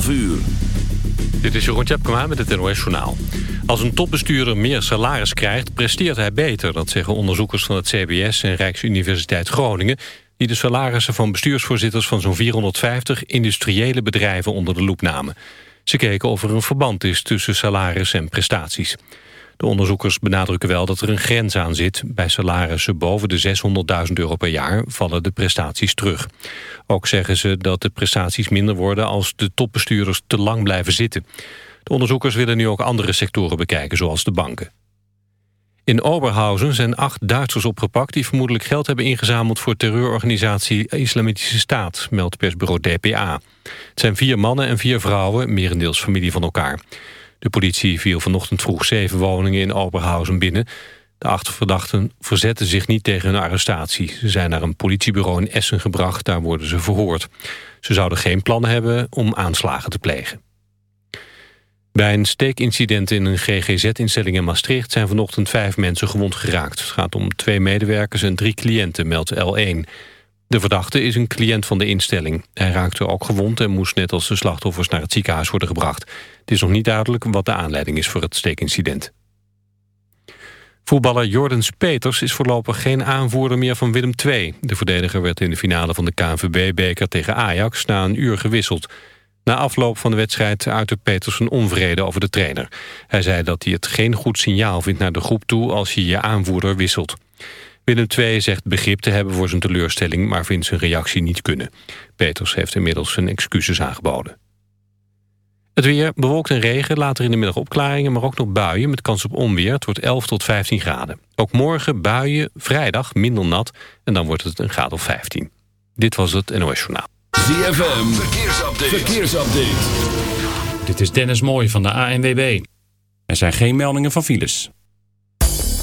12 uur. Dit is Jeroen Tjepkema met het NOS Journaal. Als een topbestuurder meer salaris krijgt, presteert hij beter. Dat zeggen onderzoekers van het CBS en Rijksuniversiteit Groningen... die de salarissen van bestuursvoorzitters van zo'n 450 industriële bedrijven onder de loep namen. Ze keken of er een verband is tussen salaris en prestaties. De onderzoekers benadrukken wel dat er een grens aan zit. Bij salarissen boven de 600.000 euro per jaar vallen de prestaties terug. Ook zeggen ze dat de prestaties minder worden als de topbestuurders te lang blijven zitten. De onderzoekers willen nu ook andere sectoren bekijken, zoals de banken. In Oberhausen zijn acht Duitsers opgepakt... die vermoedelijk geld hebben ingezameld voor terreurorganisatie Islamitische Staat... meldt persbureau DPA. Het zijn vier mannen en vier vrouwen, merendeels familie van elkaar. De politie viel vanochtend vroeg zeven woningen in Oberhausen binnen. De acht verdachten verzetten zich niet tegen hun arrestatie. Ze zijn naar een politiebureau in Essen gebracht, daar worden ze verhoord. Ze zouden geen plannen hebben om aanslagen te plegen. Bij een steekincident in een GGZ-instelling in Maastricht... zijn vanochtend vijf mensen gewond geraakt. Het gaat om twee medewerkers en drie cliënten, meldt L1. De verdachte is een cliënt van de instelling. Hij raakte ook gewond en moest net als de slachtoffers naar het ziekenhuis worden gebracht. Het is nog niet duidelijk wat de aanleiding is voor het steekincident. Voetballer Jordens Peters is voorlopig geen aanvoerder meer van Willem II. De verdediger werd in de finale van de KNVB-beker tegen Ajax na een uur gewisseld. Na afloop van de wedstrijd uitte Peters een onvrede over de trainer. Hij zei dat hij het geen goed signaal vindt naar de groep toe als je je aanvoerder wisselt. Willem II zegt begrip te hebben voor zijn teleurstelling... maar vindt zijn reactie niet kunnen. Peters heeft inmiddels zijn excuses aangeboden. Het weer bewolkt en regen, later in de middag opklaringen... maar ook nog buien met kans op onweer. Het wordt 11 tot 15 graden. Ook morgen buien, vrijdag minder nat... en dan wordt het een graad of 15. Dit was het NOS Journaal. ZFM, verkeersupdate. verkeersupdate. Dit is Dennis Mooij van de ANWB. Er zijn geen meldingen van files.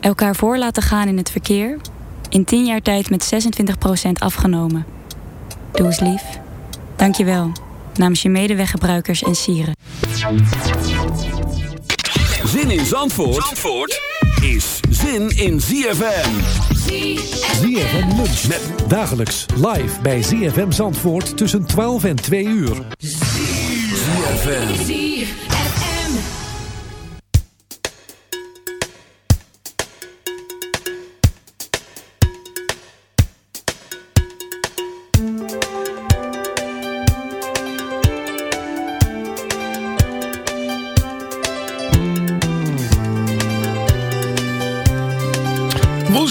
Elkaar voor laten gaan in het verkeer. In 10 jaar tijd met 26% afgenomen. Doe eens lief. Dank je wel. Namens je medeweggebruikers en sieren. Zin in Zandvoort, Zandvoort is zin in ZFM. ZFM Lunch. Met dagelijks live bij ZFM Zandvoort tussen 12 en 2 uur. ZFM.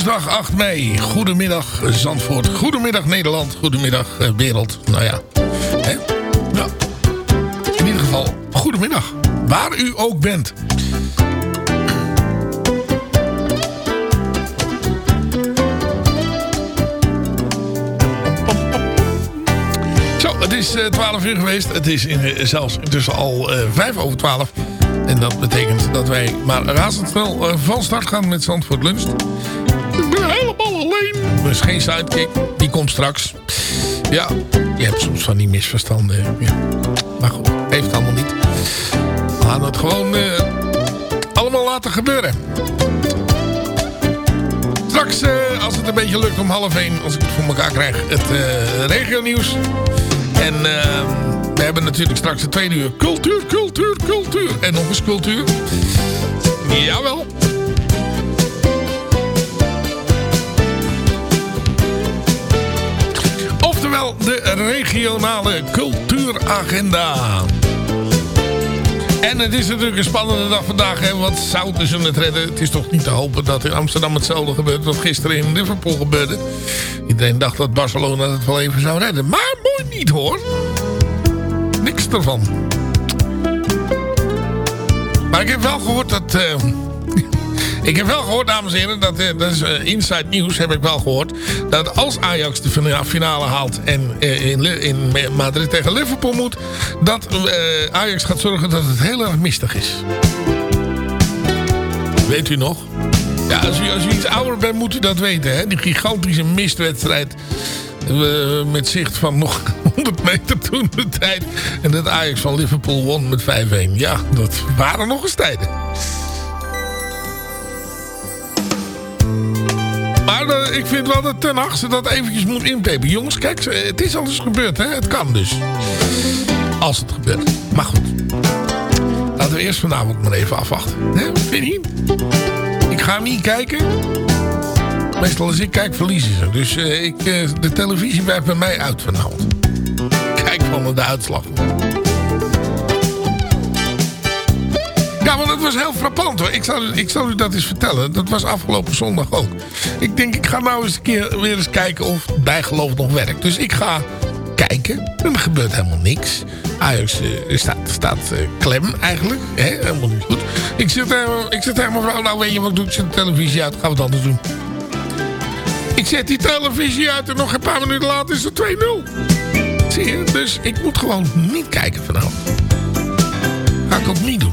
Dag 8 mei. Goedemiddag Zandvoort, goedemiddag Nederland, goedemiddag eh, wereld. Nou ja, hè? Nou, in ieder geval, goedemiddag. Waar u ook bent. Zo, het is eh, 12 uur geweest. Het is in, eh, zelfs intussen al uh, 5 over 12. En dat betekent dat wij maar razendsnel van start gaan met Zandvoort Lunch. Is geen sidekick. Die komt straks. Ja, je hebt soms van die misverstanden. Ja. Maar goed, heeft allemaal niet. We gaan het gewoon eh, allemaal laten gebeuren. Straks, eh, als het een beetje lukt om half één, als ik het voor elkaar krijg, het eh regionieuws. En eh, we hebben natuurlijk straks de tweede uur cultuur, cultuur, cultuur. En nog eens cultuur. Jawel. Regionale cultuuragenda. En het is natuurlijk een spannende dag vandaag. Hè? Wat zouden ze het redden? Het is toch niet te hopen dat in Amsterdam hetzelfde gebeurt... wat gisteren in Liverpool gebeurde. Iedereen dacht dat Barcelona het wel even zou redden. Maar mooi niet hoor. Niks ervan. Maar ik heb wel gehoord dat... eh, ik heb wel gehoord, dames en heren, dat, eh, dat is eh, inside nieuws, heb ik wel gehoord. Dat als Ajax de fina- finale haalt en eh, in, in Madrid tegen Liverpool moet... dat Ajax gaat zorgen dat het heel erg mistig is. Weet u nog? Ja, als u, iets ouder bent moet u dat weten. Hè? Die gigantische mistwedstrijd met zicht van nog 100 meter toen de tijd. En dat Ajax van Liverpool won met 5-1. Ja, dat waren nog eens tijden. Maar eh, ik vind wel dat Ten ze dat eventjes moet inpepen. Jongens, kijk, het is al eens gebeurd, hè? Het kan dus. Als het gebeurt. Maar goed. Laten we eerst vanavond maar even afwachten. Hè? Vind je? Ik ga niet kijken. Meestal als ik kijk, verliezen ze. Dus eh, ik, eh, de televisie blijft bij mij uit vanavond. Kijk van de uitslag. Ja, maar dat was heel frappant hoor. Ik zal, ik zal u dat eens vertellen. Dat was afgelopen zondag ook. Ik denk, ik ga nou eens een keer weer eens kijken of bijgeloof nog werkt. Dus ik ga kijken. En er gebeurt helemaal niks. Ajax eh, staat, staat eh, klem eigenlijk. Helemaal niet goed. Ik zit, eh, ik zit vrouw. Nou weet je wat ik doe? Ik zet de televisie uit. Gaan we het anders doen. Ik zet die televisie uit en nog een paar minuten later is het 2-0. Zie je? Dus ik moet gewoon niet kijken vanavond. Ga ik ook niet doen.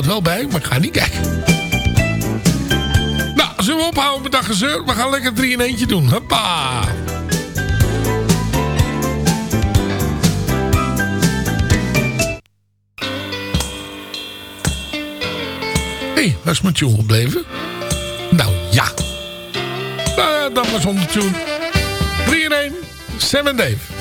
Het wel bij, maar ik ga niet kijken. Nou, zullen we ophouden met dat gezeur? We gaan lekker 3 in eentje doen. Hoppa! Hé, hey, waar is mijn tune gebleven? Nou ja. Nou, dat was onder tune. 3 in 1. Sam en Dave.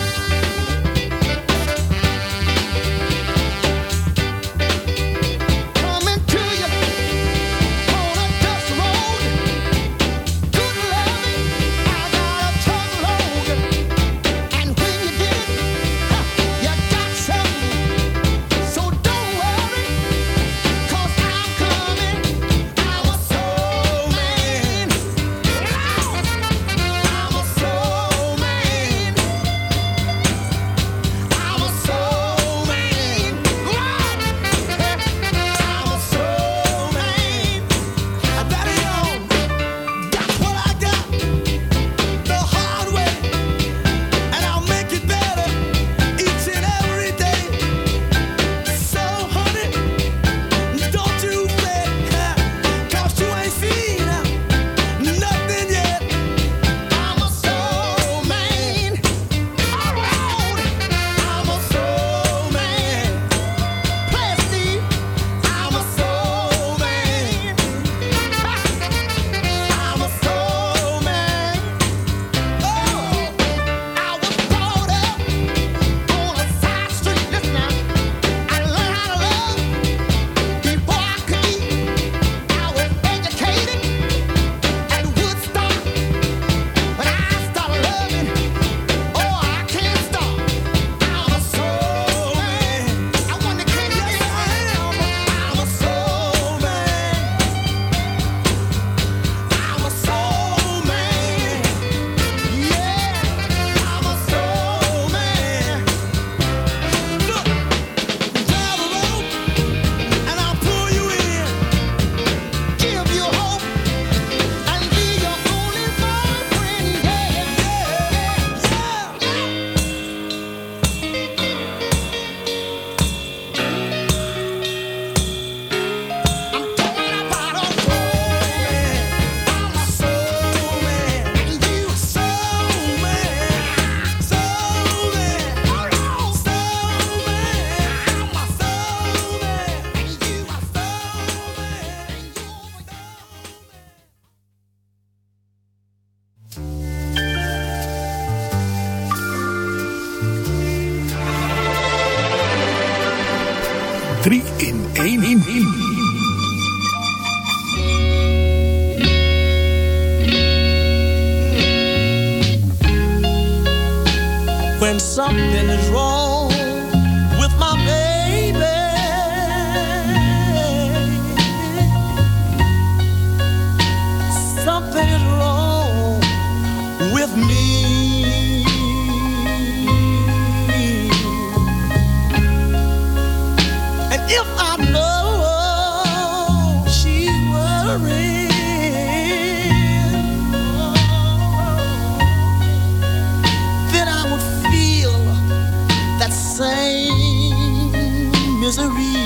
if I then I would feel that same misery.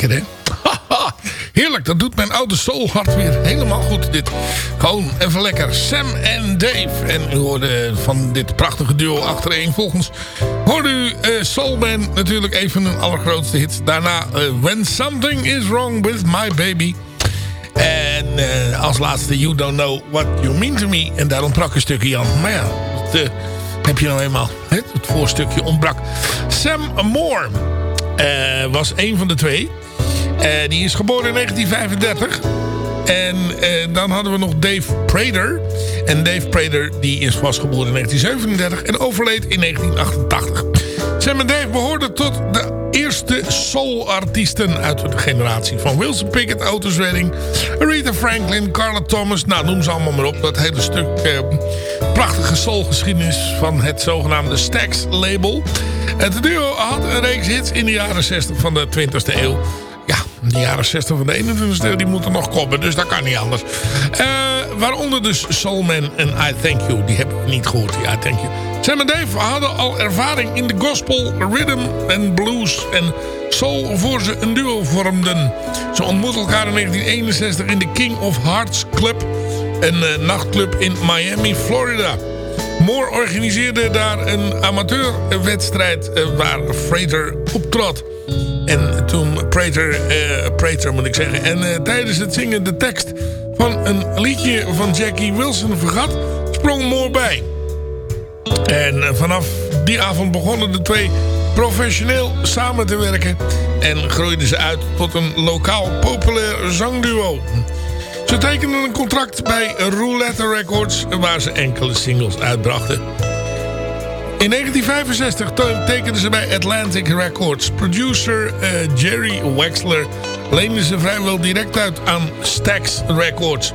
Lekker hè? Heerlijk, dat doet mijn oude soulhart weer helemaal goed. Dit gewoon even lekker. Sam en Dave. En u hoorde van dit prachtige duo achtereen. Volgens hoorde u uh, Soulman natuurlijk even een allergrootste hit. Daarna uh, When Something Is Wrong With My Baby. En uh, als laatste You Don't Know What You Mean To Me. En daar ontbrak een stukje Jan. Maar ja, dat heb je nou eenmaal. Het voorstukje ontbrak. Sam Moore was een van de twee. Uh, die is geboren in 1935. En uh, dan hadden we nog Dave Prater. En Dave Prater die is vastgeboren in 1937 en overleed in 1988. Sam en Dave behoorden tot de eerste soul-artiesten uit de generatie van Wilson Pickett, Otis Redding, Aretha Franklin, Carla Thomas. Nou, noem ze allemaal maar op. Dat hele stuk eh, prachtige soulgeschiedenis van het zogenaamde Stax label. Het duo had een reeks hits in de jaren 60 van de 20e eeuw. Ja, de jaren 60 van de 21 e die moeten nog komen. Dus dat kan niet anders. Uh, waaronder dus Soulman en I Thank You. Die hebben we niet gehoord, die I Thank You. Sam en Dave hadden al ervaring in de gospel, rhythm en blues en soul voor ze een duo vormden. Ze ontmoetten elkaar in 1961 in de King of Hearts Club. Een uh, nachtclub in Miami, Florida. Moore organiseerde daar een amateurwedstrijd uh, waar Frater optrad. En toen Prater, uh, Prater moet ik zeggen. En uh, tijdens het zingen de tekst van een liedje van Jackie Wilson vergat, sprong Moore bij. En uh, vanaf die avond begonnen de twee professioneel samen te werken. En groeiden ze uit tot een lokaal populair zangduo. Ze tekenden een contract bij Roulette Records waar ze enkele singles uitbrachten. In 1965 tekenden ze bij Atlantic Records. Producer uh, Jerry Wexler leende ze vrijwel direct uit aan Stax Records.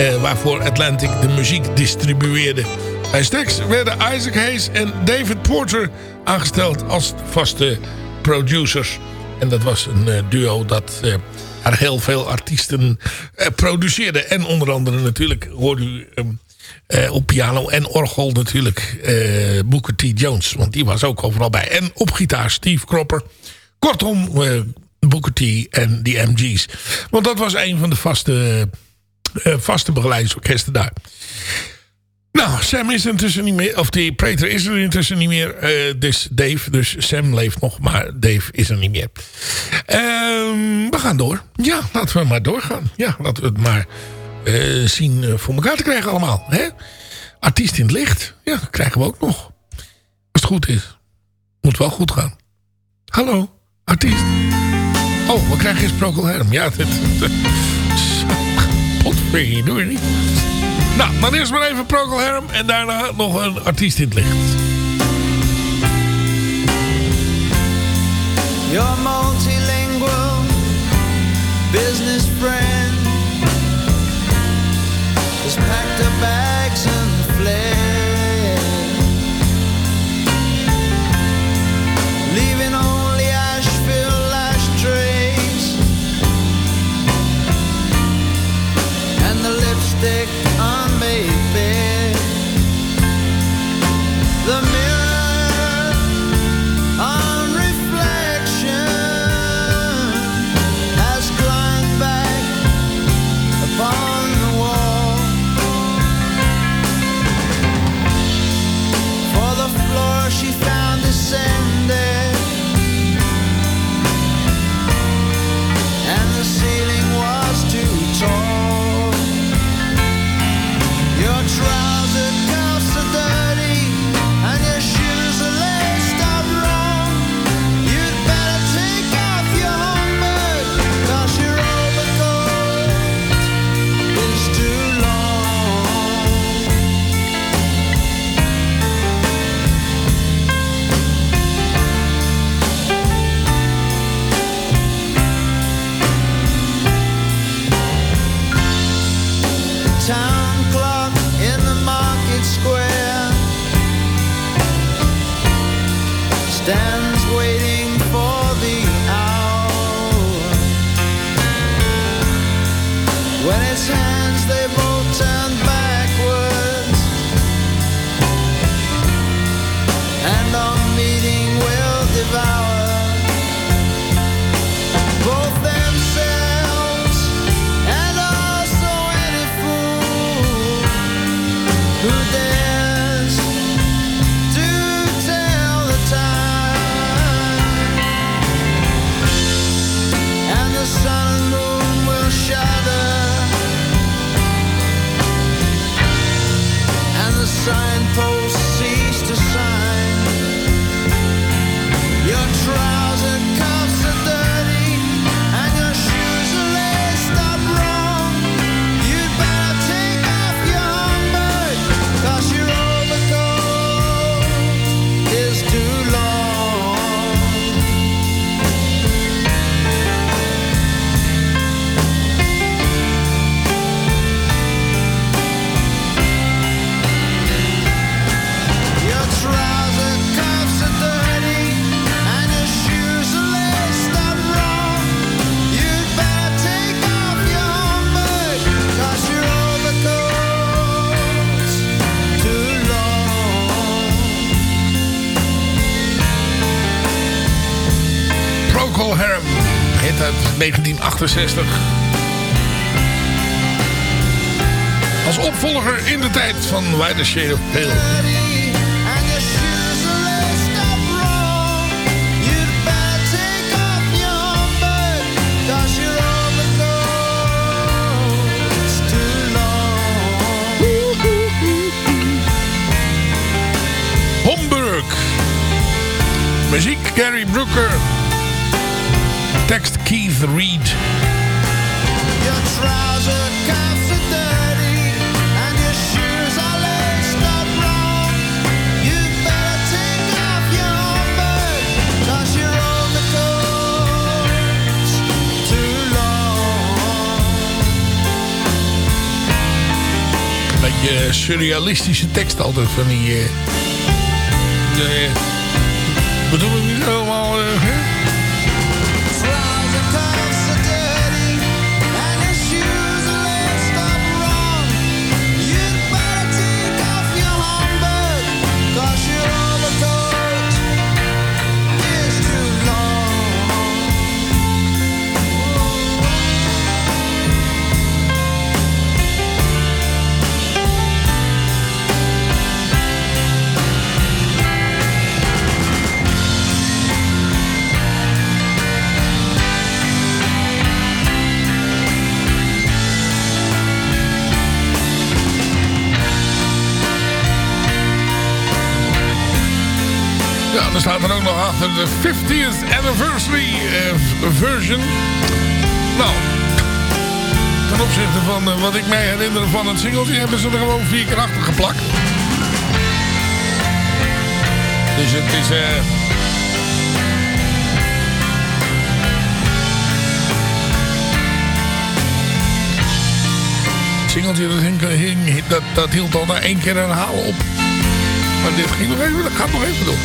Uh, waarvoor Atlantic de muziek distribueerde. Bij Stax werden Isaac Hayes en David Porter aangesteld als vaste producers. En dat was een uh, duo dat er heel veel artiesten produceerde. En onder andere natuurlijk hoorde u... Um, uh, op piano en orgel natuurlijk uh, Booker T. Jones. Want die was ook overal bij. En op gitaar Steve Cropper. Kortom, uh, Booker T en die MG's. Want dat was een van de vaste, vaste begeleidingsorkesten daar. Nou, Sam is er intussen niet meer. Of die Prater is er intussen niet meer. dus Dave. Dus Sam leeft nog, maar Dave is er niet meer. Ehm, we gaan door. Ja, laten we maar doorgaan. Ja, laten we het maar... Uh, zien uh, voor elkaar te krijgen allemaal. Hè? Artiest in het licht. Ja, krijgen we ook nog. Als het goed is. Moet wel goed gaan. Hallo, artiest. Oh, we krijgen eens Procol Harum. Ja, dit... Potverdorie, doe je niet. Nou, dan eerst maar even Procol Harum. En daarna nog een artiest in het licht. Your multilingual business friend just packed her bags and fled, leaving only Asheville ashtrays and the lipstick Uit 1968. Als opvolger in de tijd van Why the Shade of Pale. Muziek Gary Brooker. Tekst Keith Reed. Beetje surrealistische tekst altijd van die... eh de, bedoel ik niet helemaal... eh, Dan staat er ook nog achter de 50th anniversary eh, version. Nou, ten opzichte van eh, wat ik mij herinner van het singeltje... hebben ze er gewoon vier keer achter geplakt. Dus het is... eh Het singeltje dat, hing, hing- dat, dat hield al na één keer herhalen op. Maar dit ging nog even, dat gaat nog even door.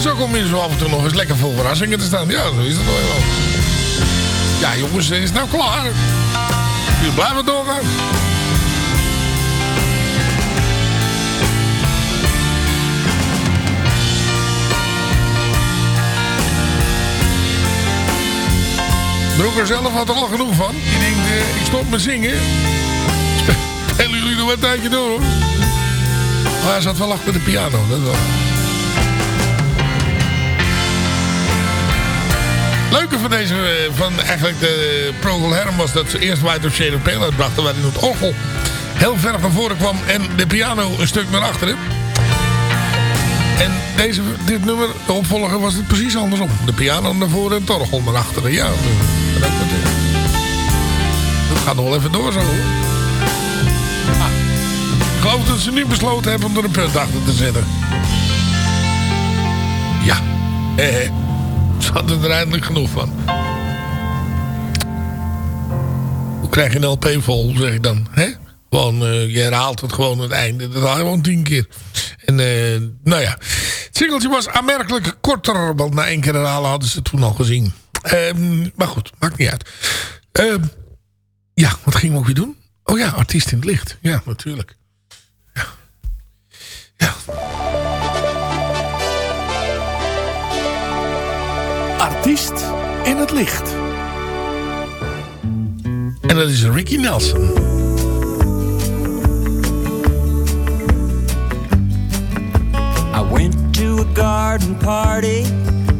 En zo kom je zo af en toe nog eens lekker vol verrassingen te staan. Ja, zo is het nog wel. Ja, jongens, is het nou klaar? Jullie blijven doorgaan. Broeker zelf had er al genoeg van. Die denkt, eh, ik stop met zingen. Spelen jullie nog een tijdje door, hoor. Maar hij zat wel achter de piano, dat. Leuke van deze, eh, van eigenlijk de Procol Harum was dat ze eerst White of Shade of uitbrachten, waarin het orgel heel ver naar voren kwam en de piano een stuk naar achteren. En deze, dit nummer, de opvolger, was het precies andersom. De piano naar voren en het orgel naar achteren. Ja, dat gaat nog wel even door zo. hoor. Ah, ik geloof dat ze nu besloten hebben om er een punt achter te zetten. Ja, eh, ze hadden er eindelijk genoeg van. Hoe krijg je een LP vol, zeg ik dan? Hè? Gewoon, eh, je herhaalt het gewoon het einde. Dat haal je gewoon tien keer. En eh, nou ja, het singeltje was aanmerkelijk korter. Want na één keer herhalen hadden ze het toen al gezien. Ehm, maar goed, maakt niet uit. Ehm, ja, wat gingen we ook weer doen? Oh ja, artiest in het licht. Ja, natuurlijk. Artiest in het licht. En dat is Ricky Nelson. I went to a garden party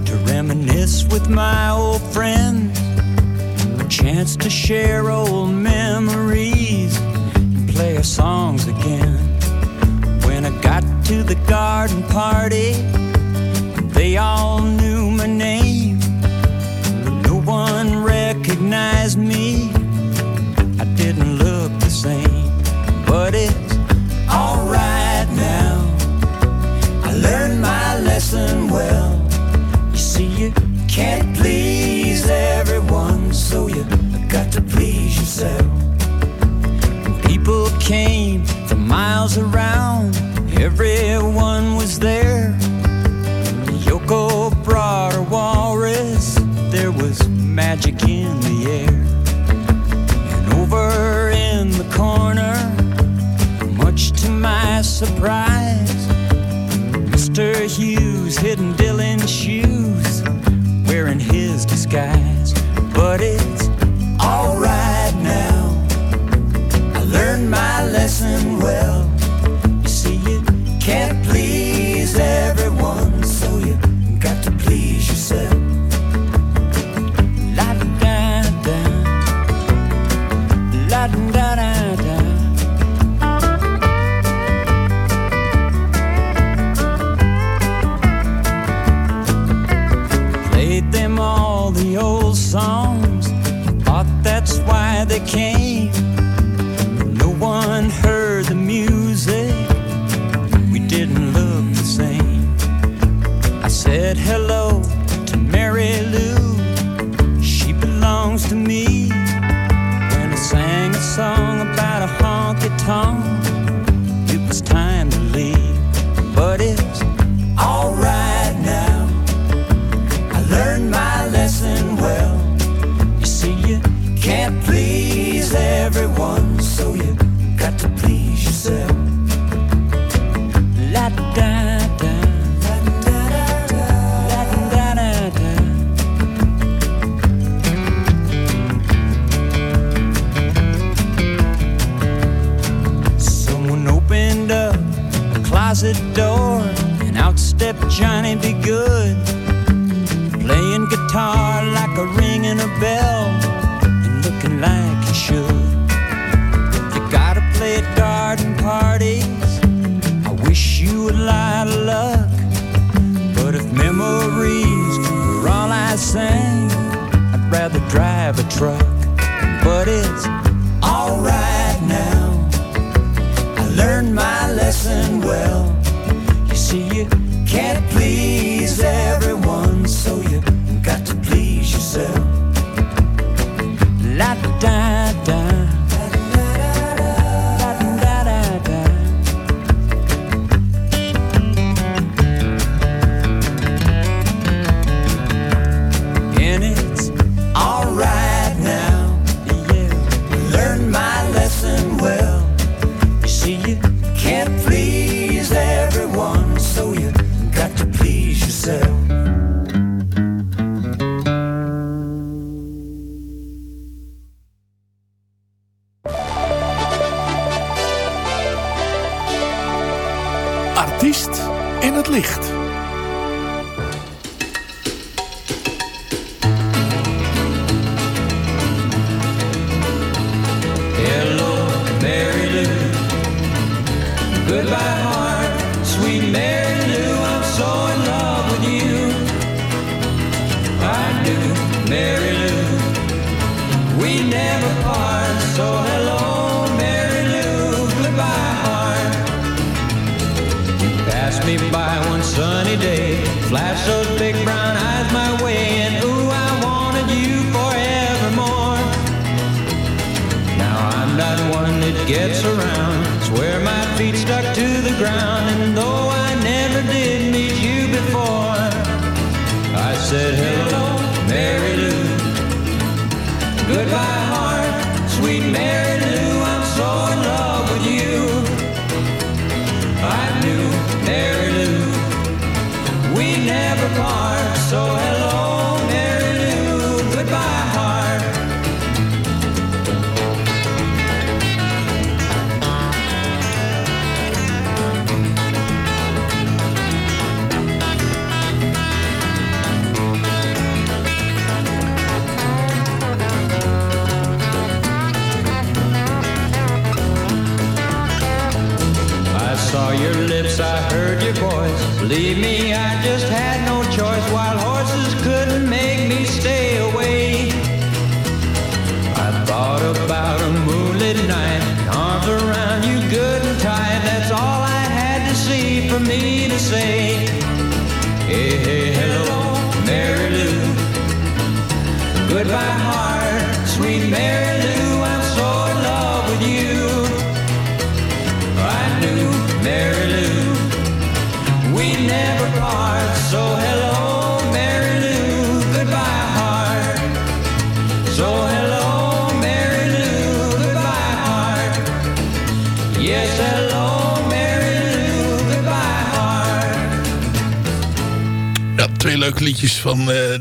to reminisce with my old friends. A chance to share old memories and play our songs again. When I got to the garden party, they all knew my name. recognize me. I didn't look the same, but it's alright now. I learned my lesson well. You see, you can't please everyone, so you got to please yourself. People came from miles around, everyone was there. Yoko brought a walrus, there was magic in the air. And over in the corner, much to my surprise, Mr. Hughes hidden Dylan's shoes, wearing his disguise. But it's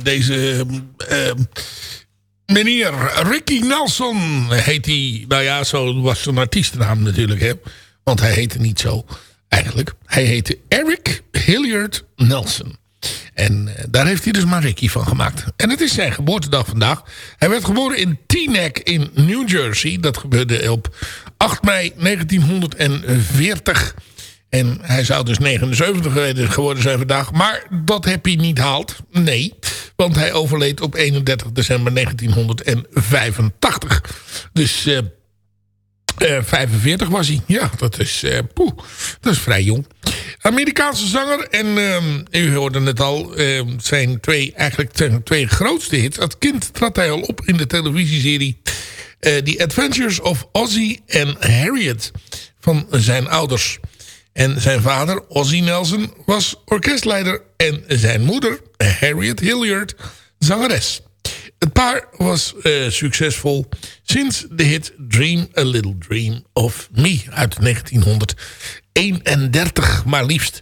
deze eh, meneer Ricky Nelson heet hij. Nou ja, zo was zijn artiestennaam natuurlijk, hè. Want hij heette niet zo, eigenlijk. Hij heette Eric Hilliard Nelson. En eh, daar heeft hij dus maar Ricky van gemaakt. En het is zijn geboortedag vandaag. Hij werd geboren in Teaneck in New Jersey. Dat gebeurde op 8 mei 1940. En hij zou dus 79 geworden zijn vandaag. Maar dat heb hij niet haald. Nee, want hij overleed op 31 december 1985. Dus eh, eh, 45 was hij. Ja, dat is, eh, poeh, dat is vrij jong. Amerikaanse zanger. En ehm, u hoorde het al. ehm, zijn twee, eigenlijk zijn twee grootste hits. Als kind trad hij al op in de televisieserie... eh, The Adventures of Ozzy and Harriet. Van zijn ouders. En zijn vader, Ozzy Nelson, was orkestleider. En zijn moeder, Harriet Hilliard, zangeres. Het paar was eh, succesvol sinds de hit Dream a Little Dream of Me uit 1931, maar liefst.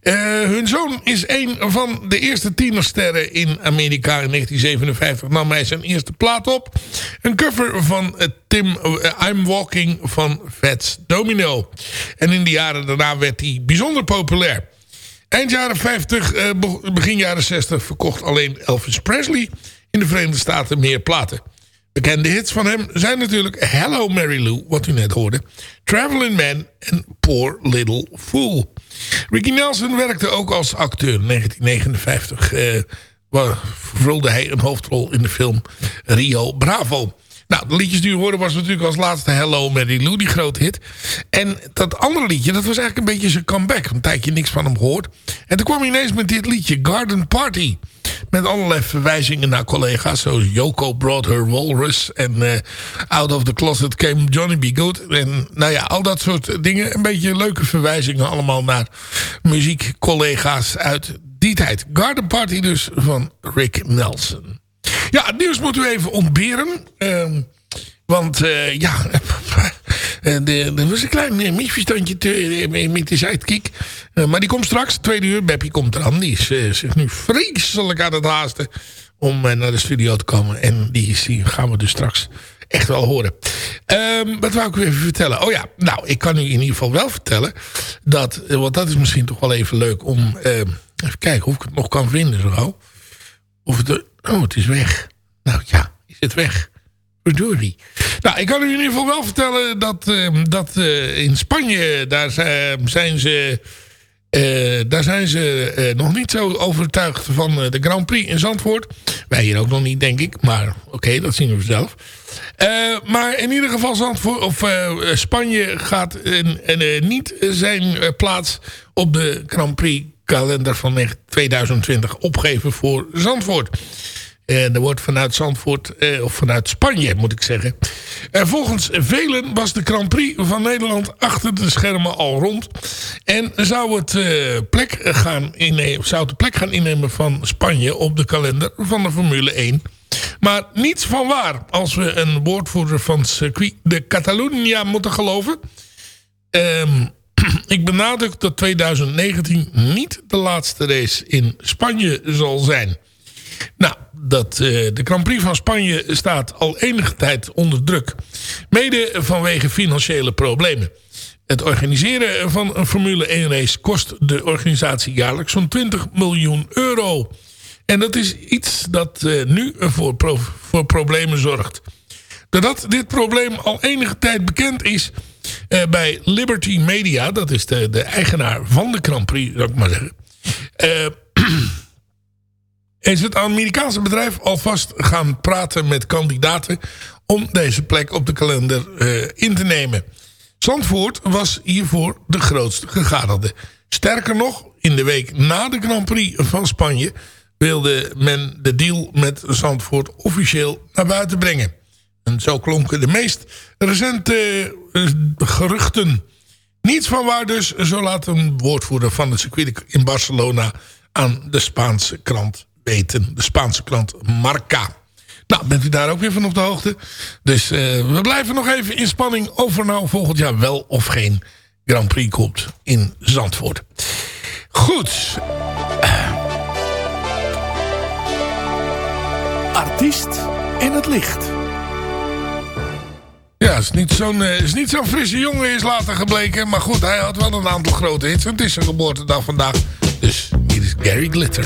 Eh, hun zoon is een van de eerste tienersterren in Amerika. In 1957 nam hij zijn eerste plaat op. Een cover van eh, Tim eh, I'm Walking van Fats Domino. En in de jaren daarna werd hij bijzonder populair. Eind jaren 50, eh, be- begin jaren 60 verkocht alleen Elvis Presley in de Verenigde Staten meer platen. Bekende hits van hem zijn natuurlijk Hello Mary Lou, wat u net hoorde, Traveling Man en Poor Little Fool. Ricky Nelson werkte ook als acteur in 1959. eh, waar vervulde hij een hoofdrol in de film Rio Bravo. Nou, de liedjes die u hoorde was natuurlijk als laatste Hello Mary Lou, die grote hit. En dat andere liedje, dat was eigenlijk een beetje zijn comeback. Een tijdje niks van hem gehoord. En toen kwam hij ineens met dit liedje, Garden Party. Met allerlei verwijzingen naar collega's. Zoals Yoko brought her walrus. En eh, Out of the closet came Johnny B. Good. En nou ja, al dat soort dingen. Een beetje leuke verwijzingen allemaal naar muziekcollega's uit die tijd. Garden Party dus van Rick Nelson. Ja, het nieuws moeten we even ontberen. Ehm, want eh, ja, eh, er was een klein eh, misverstandje met de sidekick. Maar die komt straks, tweede uur. Beppie komt eraan. Die is zich nu vreselijk aan het haasten om naar de studio te komen. En die, gaan we dus straks echt wel horen. Ehm, wat wou ik u even vertellen? Oh ja, nou, ik kan u in ieder geval wel vertellen... dat, want dat is misschien toch wel even leuk om... eh, even kijken of ik het nog kan vinden zo. Of het, oh, het is weg. Nou ja, is het weg. Verdorie. Nou, ik kan u in ieder geval wel vertellen dat, eh, dat eh, in Spanje, daar zijn, zijn ze... eh, daar zijn ze eh, nog niet zo overtuigd van de Grand Prix in Zandvoort. Wij hier ook nog niet, denk ik. Maar oké, dat zien we zelf. Maar in ieder geval Zandvoort, of, Spanje gaat eh, niet zijn plaats op de Grand Prix kalender van 2020 opgeven voor Zandvoort. En er wordt vanuit Zandvoort, eh, of vanuit Spanje moet ik zeggen. En volgens velen was de Grand Prix van Nederland achter de schermen al rond. En zou het, eh, plek gaan innemen, zou de plek gaan innemen van Spanje op de kalender van de Formule 1. Maar niets van waar, als we een woordvoerder van circuit de Catalunya moeten geloven. Ehm, ik benadruk dat 2019 niet de laatste race in Spanje zal zijn. Nou, dat, eh, de Grand Prix van Spanje staat al enige tijd onder druk. Mede vanwege financiële problemen. Het organiseren van een Formule 1 race kost de organisatie jaarlijks zo'n 20 miljoen euro. En dat is iets dat eh, nu voor, voor problemen zorgt. Doordat dit probleem al enige tijd bekend is eh, bij Liberty Media... dat is de, de eigenaar van de Grand Prix, zou ik maar zeggen... eh, is het Amerikaanse bedrijf alvast gaan praten met kandidaten... om deze plek op de kalender eh, in te nemen. Zandvoort was hiervoor de grootste gegaderde. Sterker nog, in de week na de Grand Prix van Spanje... wilde men de deal met Zandvoort officieel naar buiten brengen. En zo klonken de meest recente eh, geruchten Niets van waar dus, zo laat een woordvoerder van het circuit in Barcelona aan de Spaanse krant weten. De Spaanse krant Marca. Nou, bent u daar ook weer van op de hoogte. Dus eh, we blijven nog even in spanning over nou volgend jaar wel of geen Grand Prix komt in Zandvoort. Goed. Artiest in het licht. Ja, is niet zo'n eh, is niet zo'n frisse jongen is later gebleken. Maar goed, hij had wel een aantal grote hits. En het is zijn geboortedag vandaag. Dus hier is Gary Glitter.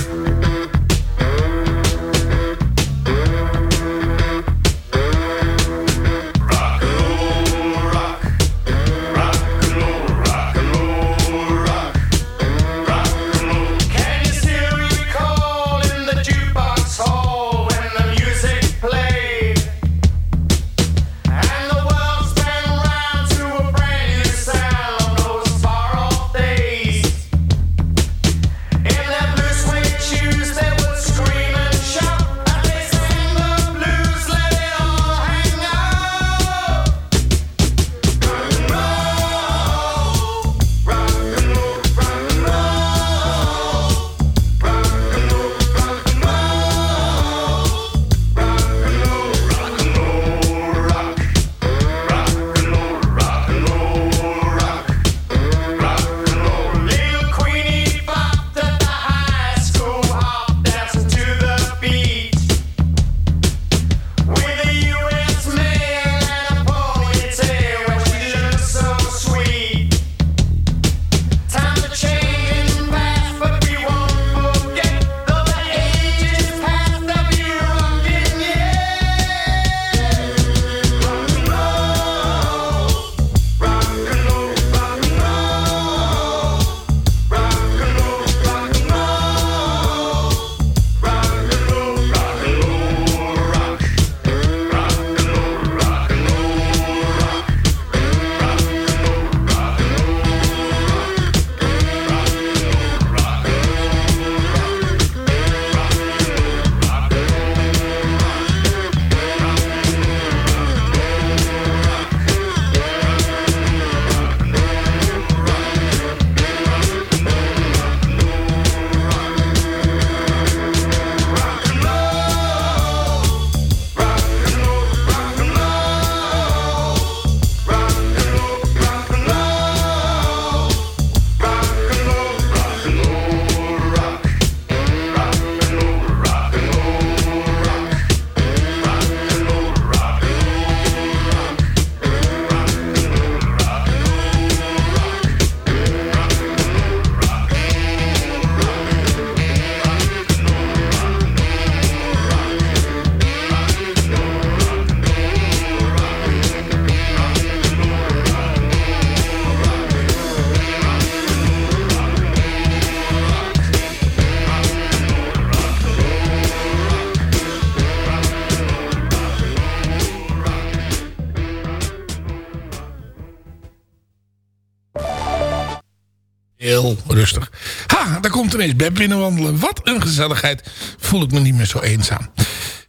Ha, daar komt ineens Beb binnenwandelen. Wat een gezelligheid. Voel ik me niet meer zo eenzaam.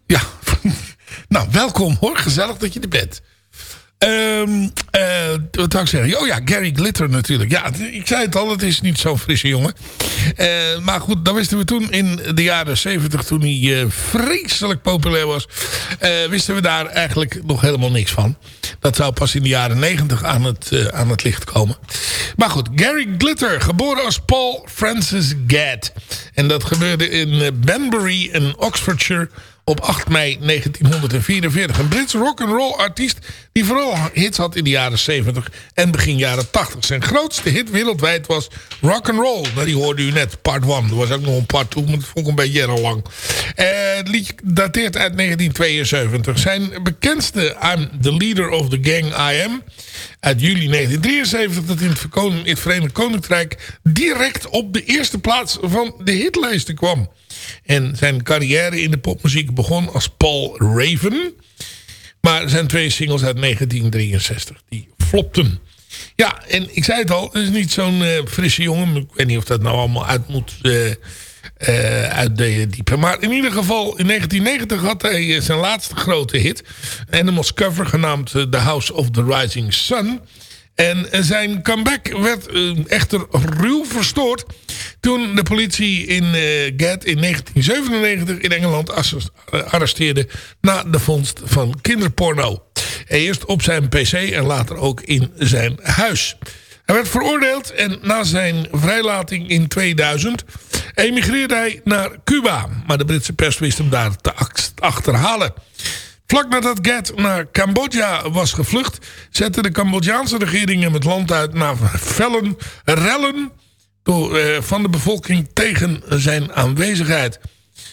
Ja, nou welkom hoor. Gezellig dat je er bent. Ehm, eh, wat zou ik zeggen? Oh ja, Gary Glitter natuurlijk. Ja, ik zei het al, het is niet zo'n frisse jongen. Eh, maar goed, dat wisten we toen in de jaren 70, toen hij eh, vreselijk populair was. wisten we daar eigenlijk nog helemaal niks van. Dat zou pas in de jaren 90 aan het, aan het licht komen. Maar goed, Gary Glitter, geboren als Paul Francis Gadd. En dat gebeurde in Banbury in Oxfordshire op 8 mei 1944. Een Brits rock'n'roll artiest die vooral hits had in de jaren 70 en begin jaren 80. Zijn grootste hit wereldwijd was Rock'n'Roll. Nou, die hoorde u net, part 1. Er was ook nog een part 2, maar dat vond ik een beetje erg lang. Eh, het liedje dateert uit 1972. Zijn bekendste I'm the leader of the gang I am uit juli 1973 dat in het, in het Verenigd Koninkrijk direct op de eerste plaats van de hitlijsten kwam. En zijn carrière in de popmuziek begon als Paul Raven. Maar zijn twee singles uit 1963 die flopten. Ja, en ik zei het al, het is niet zo'n eh, frisse jongen. Ik weet niet of dat nou allemaal uit moet eh, eh, uit de diepe. Maar in ieder geval, in 1990 had hij eh, zijn laatste grote hit. Animals cover, genaamd eh, The House of the Rising Sun. En zijn comeback werd echter ruw verstoord toen de politie in eh Gad in 1997 in Engeland arresteerde na de vondst van kinderporno. Eerst op zijn pc en later ook in zijn huis. Hij werd veroordeeld en na zijn vrijlating in 2000 emigreerde hij naar Cuba. Maar de Britse pers wist hem daar te ach- achterhalen. Vlak nadat Gad naar Cambodja was gevlucht... zette de Cambodjaanse regering hem het land uit... na fellen rellen door, eh, van de bevolking tegen zijn aanwezigheid.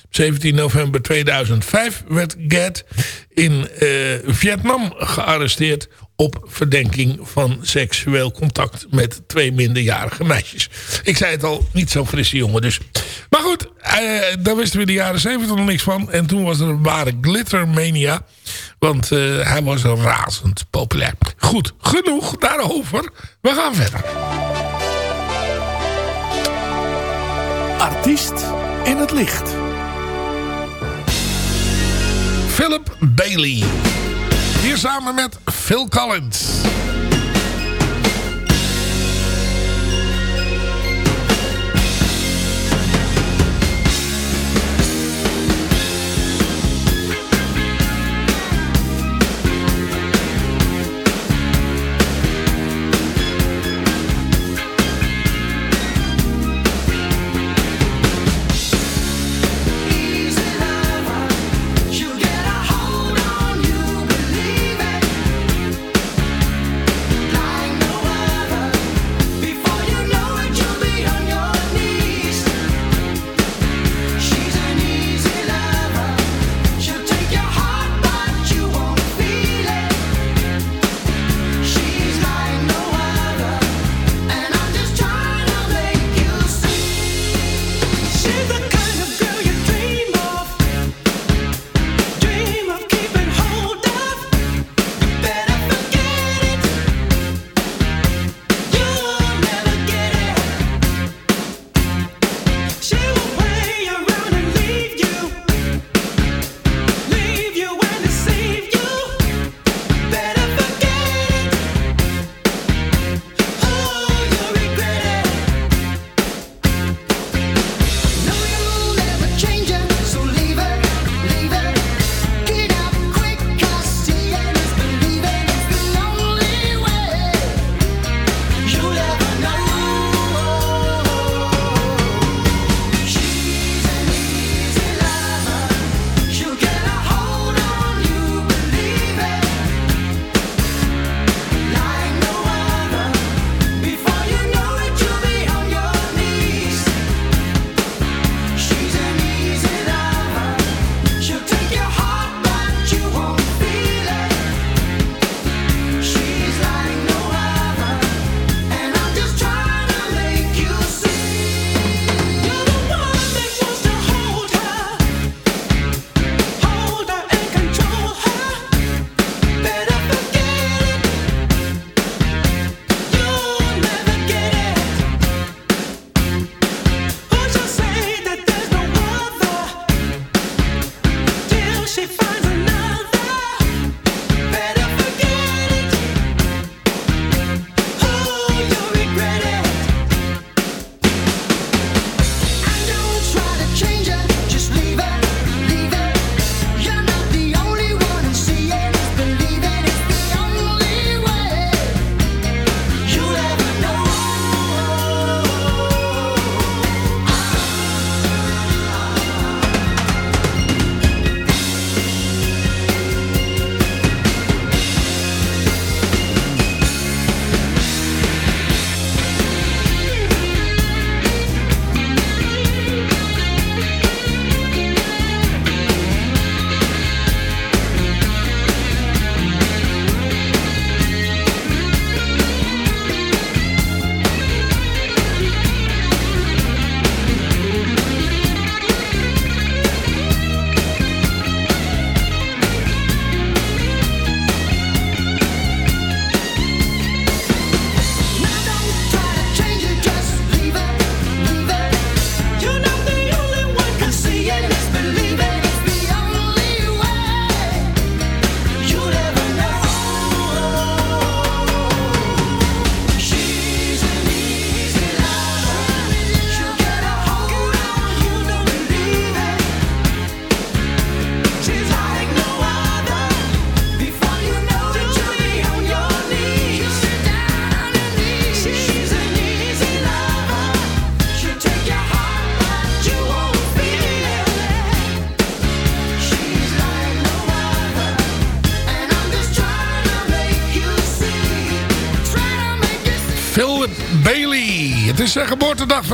Op 17 november 2005 werd Gad in eh, Vietnam gearresteerd... op verdenking van seksueel contact met twee minderjarige meisjes. Ik zei het al, niet zo frisse jongen dus. Maar goed, eh, daar wisten we in de jaren 70 nog niks van. En toen was er een ware glittermania. Want eh, hij was razend populair. Goed, genoeg daarover. We gaan verder. Artiest in het licht. Philip Bailey. Hier samen met Phil Collins.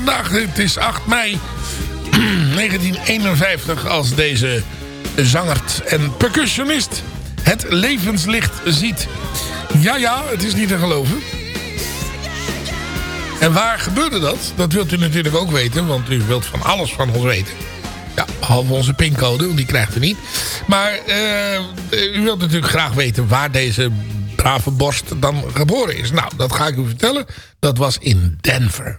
Vandaag. Het is 8 mei 1951 als deze zanger en percussionist het levenslicht ziet. Ja, ja, het is niet te geloven. En waar gebeurde dat? Dat wilt u natuurlijk ook weten, want u wilt van alles van ons weten. Ja, behalve onze pincode, want die krijgt u niet. Maar eh, u wilt natuurlijk graag weten waar deze brave borst dan geboren is. Nou, dat ga ik u vertellen. Dat was in Denver.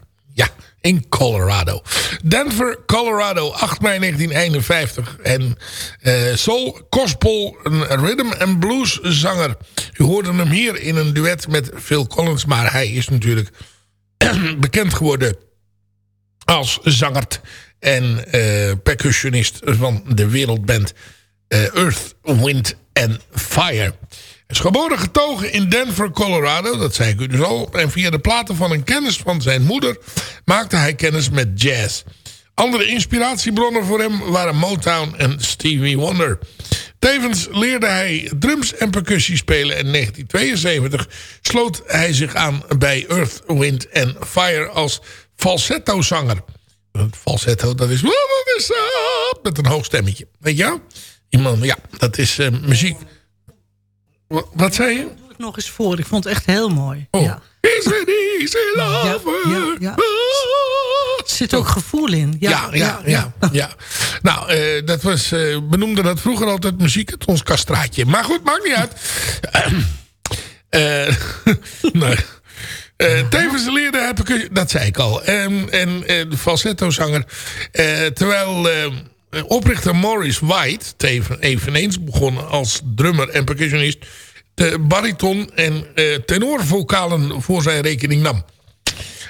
In Colorado. Denver, Colorado, 8 mei 1951. En eh, soul, gospel, een rhythm and blues zanger. U hoorde hem hier in een duet met Phil Collins. Maar hij is natuurlijk bekend geworden als zanger en eh, percussionist van de wereldband eh, Earth, Wind and Fire. Is geboren getogen in Denver, Colorado. Dat zei ik u dus al. En via de platen van een kennis van zijn moeder... maakte hij kennis met jazz. Andere inspiratiebronnen voor hem waren Motown en Stevie Wonder. Tevens leerde hij drums en percussie spelen. En in 1972 sloot hij zich aan bij Earth, Wind Fire als falsetto-zanger. Falsetto, dat is... Met een hoog stemmetje. Weet je wel? Iemand, ja, dat is eh, muziek. Wa- Wat zei je? Doe ik nog eens voor. Ik vond het echt heel mooi. Oh. Ja. Is it easy lover? Ja, ja. Er zit ook gevoel in. Ja, ja, ja. ja, Nou, eh, dat was, eh, we noemden dat vroeger altijd muziek, het ons kastraatje. Maar goed, maakt niet uit. Eh, nee. Eh, tevens leerde hij percussie- dat zei ik al. En, en eh, de falsetto-zanger. Terwijl eh, oprichter Maurice White, teven, eveneens begonnen als drummer en percussionist, de bariton en eh, tenorvocalen voor zijn rekening nam.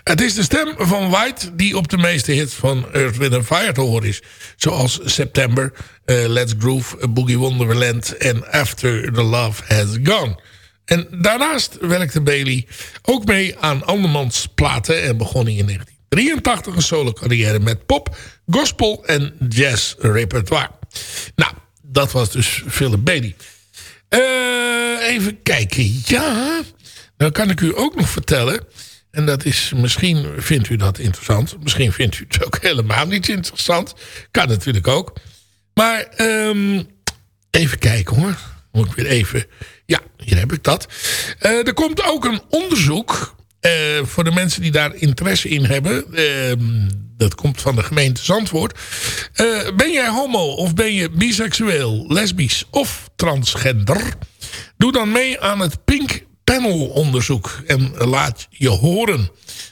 Het is de stem van White die op de meeste hits van Earth, Wind Fire te horen is. Zoals September, eh, Let's Groove, Boogie Wonderland en After the Love Has Gone. En daarnaast werkte Bailey ook mee aan andermans platen... en begon hij in 1983 een solo carrière met pop, gospel en jazz repertoire. Nou, dat was dus Philip Bailey. Eh, even kijken. Ja, dan kan ik u ook nog vertellen... En dat is, misschien vindt u dat interessant. Misschien vindt u het ook helemaal niet interessant. Kan natuurlijk ook. Maar ehm, even kijken hoor. Moet ik weer even... Ja, hier heb ik dat. Eh, er komt ook een onderzoek... eh, voor de mensen die daar interesse in hebben. Ehm, dat komt van de gemeente Zandvoort. Eh, ben jij homo of ben je biseksueel, lesbisch of transgender? Doe dan mee aan het Pink Panel onderzoek. En laat je horen.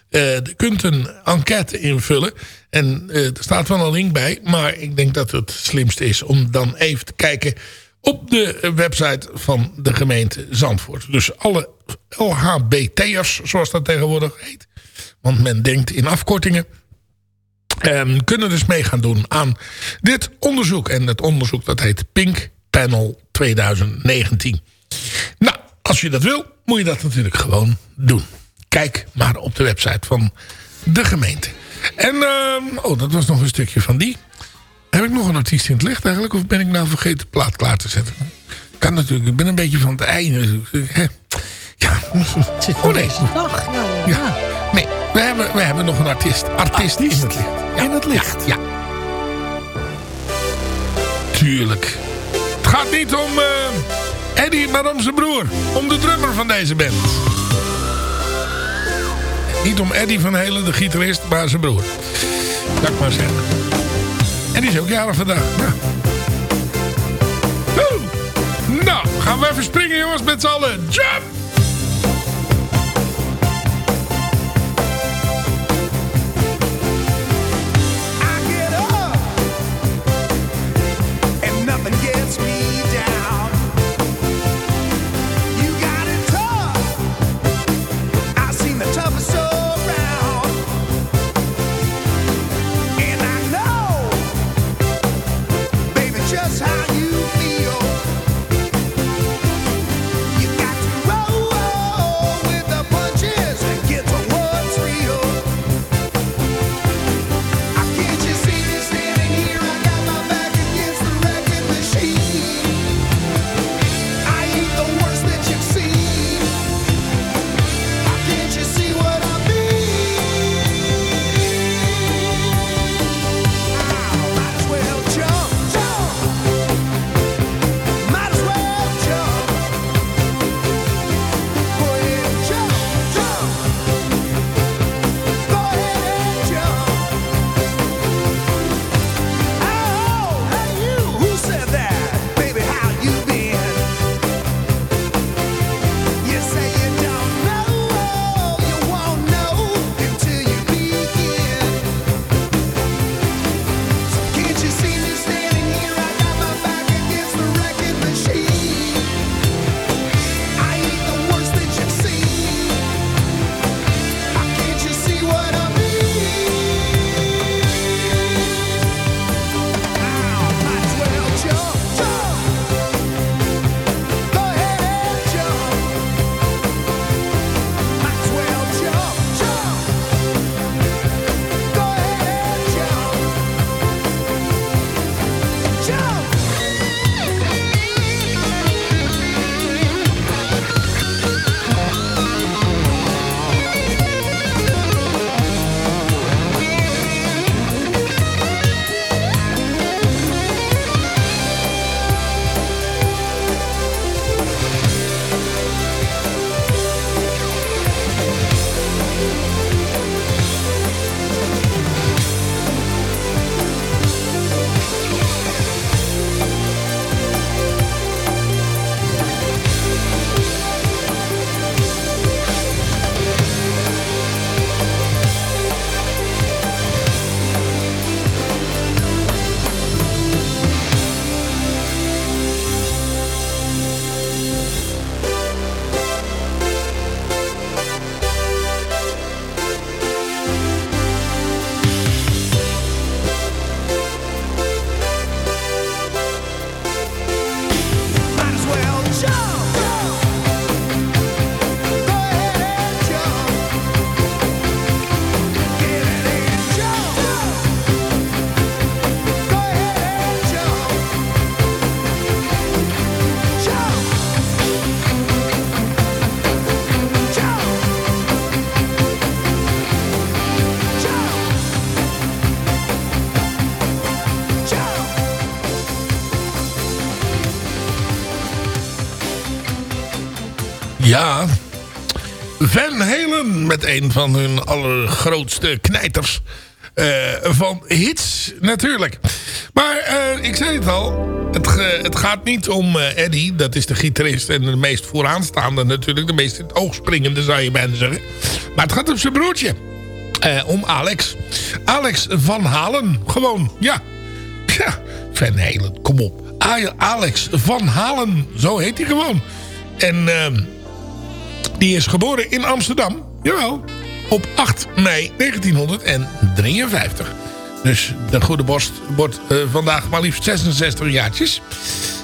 Eh, je kunt een enquête invullen. En er staat wel een link bij. Maar ik denk dat het slimste is om dan even te kijken op de website van de gemeente Zandvoort. Dus alle LHBT'ers, zoals dat tegenwoordig heet. Want men denkt in afkortingen. En kunnen dus mee gaan doen aan dit onderzoek. En het onderzoek dat heet Pink Panel 2019. Nou, als je dat wil, moet je dat natuurlijk gewoon doen. Kijk maar op de website van de gemeente. En, ehm, oh, dat was nog een stukje van die. Heb ik nog een artiest in het licht eigenlijk? Of ben ik nou vergeten de plaat klaar te zetten? Kan natuurlijk, ik ben een beetje van het einde. Hè. Ja, oh nee. Dag, ja. Nee, we hebben, we hebben nog een artiest. Artiest, in het licht. Ja. In het licht. Ja. Tuurlijk. Het gaat niet om eh, Eddie, maar om zijn broer. Om de drummer van deze band. Niet om Eddie van Helen, de gitarist, maar zijn broer. Dat ik maar zeggen. En die is ook jarig vandaag. Woe! Nou, gaan we even springen jongens met z'n allen. Jump! Ja. Van Halen met een van hun allergrootste knijters. eh, van hits natuurlijk. Maar eh, ik zei het al. Het, het gaat niet om eh, Eddie. Dat is de gitarist en de meest vooraanstaande natuurlijk. De meest in het oog springende zou je bijna zeggen. Maar het gaat om zijn broertje. Om Alex. Alex van Halen. Gewoon, ja. Ja, Van Halen, kom op. Alex van Halen, zo heet hij gewoon. En ehm, die is geboren in Amsterdam. Jawel. Op 8 mei 1953. Dus de goede borst wordt eh, vandaag maar liefst 66 jaartjes.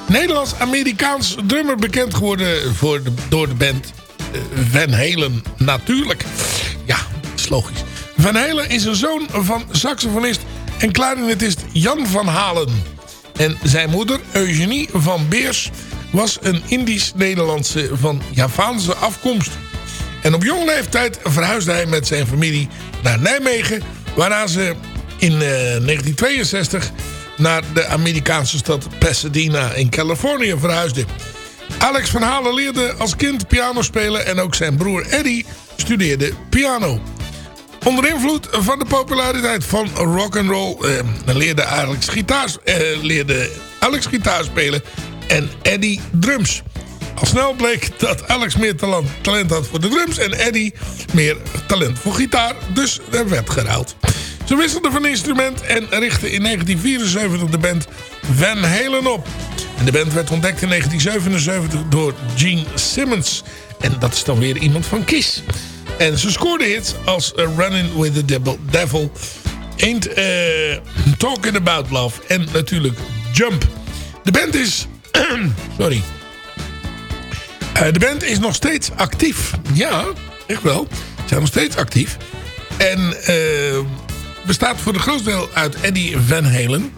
Nederlands-Amerikaans drummer bekend geworden voor door de band eh, Van Halen natuurlijk. Ja, dat is logisch. Van Halen is een zoon van saxofonist en klarinetist Jan van Halen. En zijn moeder, Eugenie van Beers, was een Indisch-Nederlandse van Javaanse afkomst. En op jonge leeftijd verhuisde hij met zijn familie naar Nijmegen... waarna ze in eh, 1962 naar de Amerikaanse stad Pasadena in Californië verhuisde. Alex van Halen leerde als kind piano spelen... en ook zijn broer Eddie studeerde piano. Onder invloed van de populariteit van rock and roll eh, leerde, eh, leerde Alex gitaar spelen en Eddie drums. Al snel bleek dat Alex meer talent, had voor de drums en Eddie meer talent voor gitaar. Dus er werd geruild. Ze wisselden van instrument en richtten in 1974 de band Van Halen op. En de band werd ontdekt in 1977 door Gene Simmons. En dat is dan weer iemand van Kiss. En ze scoorden hits als Running with the Devil, Devil Ain't uh, Talking About Love en natuurlijk Jump. De band is... sorry. Eh, de band is nog steeds actief. Ja, echt wel. Ze zijn nog steeds actief. En eh, bestaat voor de grootste deel uit Eddie Van Halen.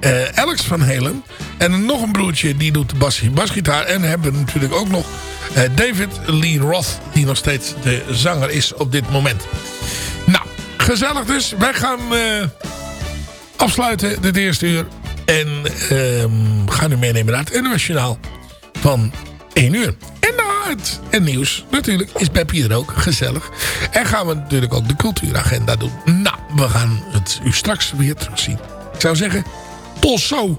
eh, Alex Van Halen. En nog een broertje die doet de bas, basgitaar. En hebben natuurlijk ook nog David Lee Roth. Die nog steeds de zanger is op dit moment. Nou, gezellig dus. Wij gaan afsluiten dit eerste uur. En ehm, gaan u meenemen naar het Journaal van 1 uur. En na het en nieuws natuurlijk is Peppy er ook. Gezellig. En gaan we natuurlijk ook de cultuuragenda doen. Nou, we gaan het u straks weer terugzien. Ik zou zeggen, tot zo.